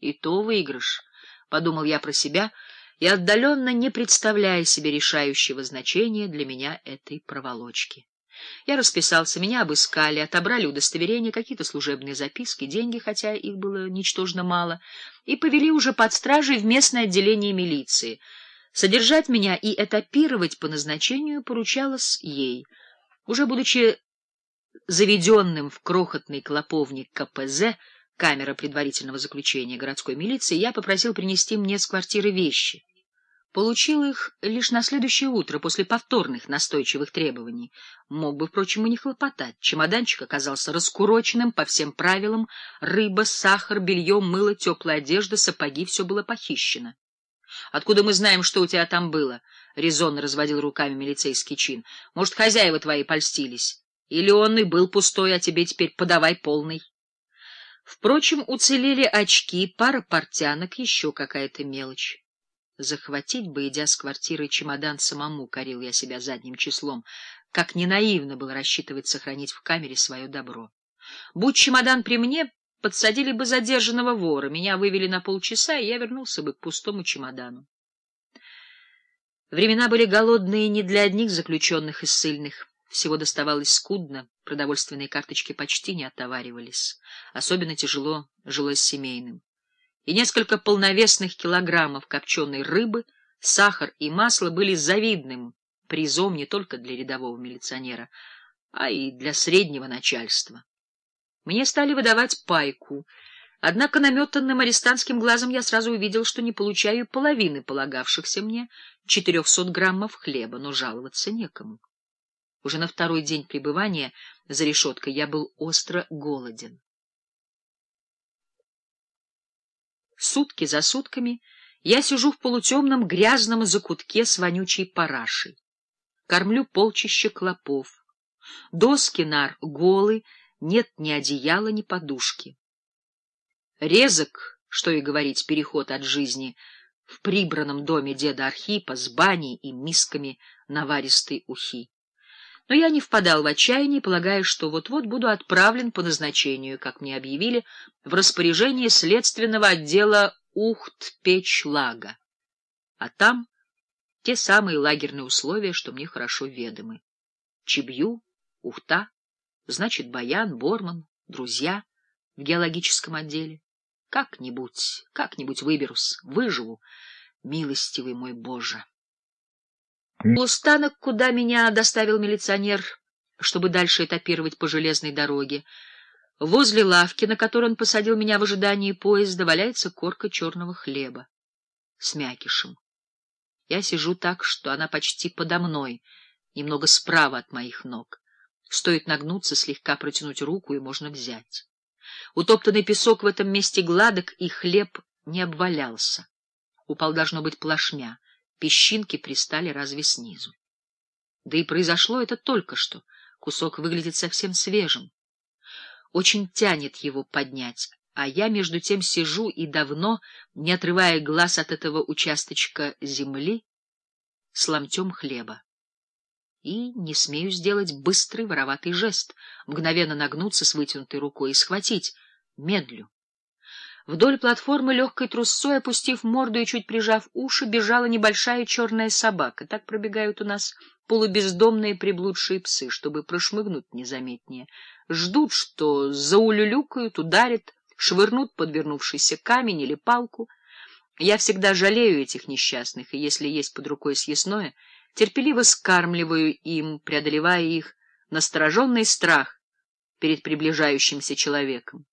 И то выигрыш, — подумал я про себя, и отдаленно не представляя себе решающего значения для меня этой проволочки. Я расписался, меня обыскали, отобрали удостоверения, какие-то служебные записки, деньги, хотя их было ничтожно мало, и повели уже под стражей в местное отделение милиции. Содержать меня и этапировать по назначению поручалось ей. Уже будучи заведенным в крохотный клоповник КПЗ, камера предварительного заключения городской милиции, я попросил принести мне с квартиры вещи. Получил их лишь на следующее утро, после повторных настойчивых требований. Мог бы, впрочем, и не хлопотать. Чемоданчик оказался раскуроченным по всем правилам. Рыба, сахар, белье, мыло, теплая одежда, сапоги — все было похищено. — Откуда мы знаем, что у тебя там было? — резонно разводил руками милицейский чин. — Может, хозяева твои польстились? Или он и был пустой, а тебе теперь подавай полный? Впрочем, уцелели очки, пара портянок, еще какая-то мелочь. Захватить бы, идя с квартиры, чемодан самому, корил я себя задним числом. Как ненаивно было рассчитывать сохранить в камере свое добро. Будь чемодан при мне, подсадили бы задержанного вора, меня вывели на полчаса, и я вернулся бы к пустому чемодану. Времена были голодные не для одних заключенных и ссыльных. Всего доставалось скудно, продовольственные карточки почти не отоваривались. Особенно тяжело жилось семейным и несколько полновесных килограммов копченой рыбы, сахар и масло были завидным призом не только для рядового милиционера, а и для среднего начальства. Мне стали выдавать пайку, однако наметанным арестантским глазом я сразу увидел, что не получаю половины полагавшихся мне 400 граммов хлеба, но жаловаться некому. Уже на второй день пребывания за решеткой я был остро голоден. Сутки за сутками я сижу в полутемном грязном закутке с вонючей парашей. Кормлю полчища клопов. Доски нар голы, нет ни одеяла, ни подушки. Резок, что и говорить, переход от жизни в прибранном доме деда Архипа с баней и мисками наваристой ухи. Но я не впадал в отчаяние, полагая, что вот-вот буду отправлен по назначению, как мне объявили, в распоряжение следственного отдела Ухт-Печ-Лага. А там те самые лагерные условия, что мне хорошо ведомы. Чебью, Ухта, значит, Баян, Борман, друзья в геологическом отделе. Как-нибудь, как-нибудь выберусь, выживу, милостивый мой Боже. Полустанок, куда меня доставил милиционер, чтобы дальше этапировать по железной дороге. Возле лавки, на которой он посадил меня в ожидании поезда, валяется корка черного хлеба с мякишем. Я сижу так, что она почти подо мной, немного справа от моих ног. Стоит нагнуться, слегка протянуть руку, и можно взять. Утоптанный песок в этом месте гладок, и хлеб не обвалялся. Упал, должно быть, плашмя. Песчинки пристали разве снизу. Да и произошло это только что. Кусок выглядит совсем свежим. Очень тянет его поднять, а я между тем сижу и давно, не отрывая глаз от этого участочка земли, с ломтем хлеба. И не смею сделать быстрый вороватый жест, мгновенно нагнуться с вытянутой рукой и схватить. Медлю. Вдоль платформы легкой трусцой, опустив морду и чуть прижав уши, бежала небольшая черная собака. Так пробегают у нас полубездомные приблудшие псы, чтобы прошмыгнуть незаметнее. Ждут, что заулюлюкают, ударят, швырнут подвернувшийся камень или палку. Я всегда жалею этих несчастных, и если есть под рукой съестное, терпеливо скармливаю им, преодолевая их настороженный страх перед приближающимся человеком.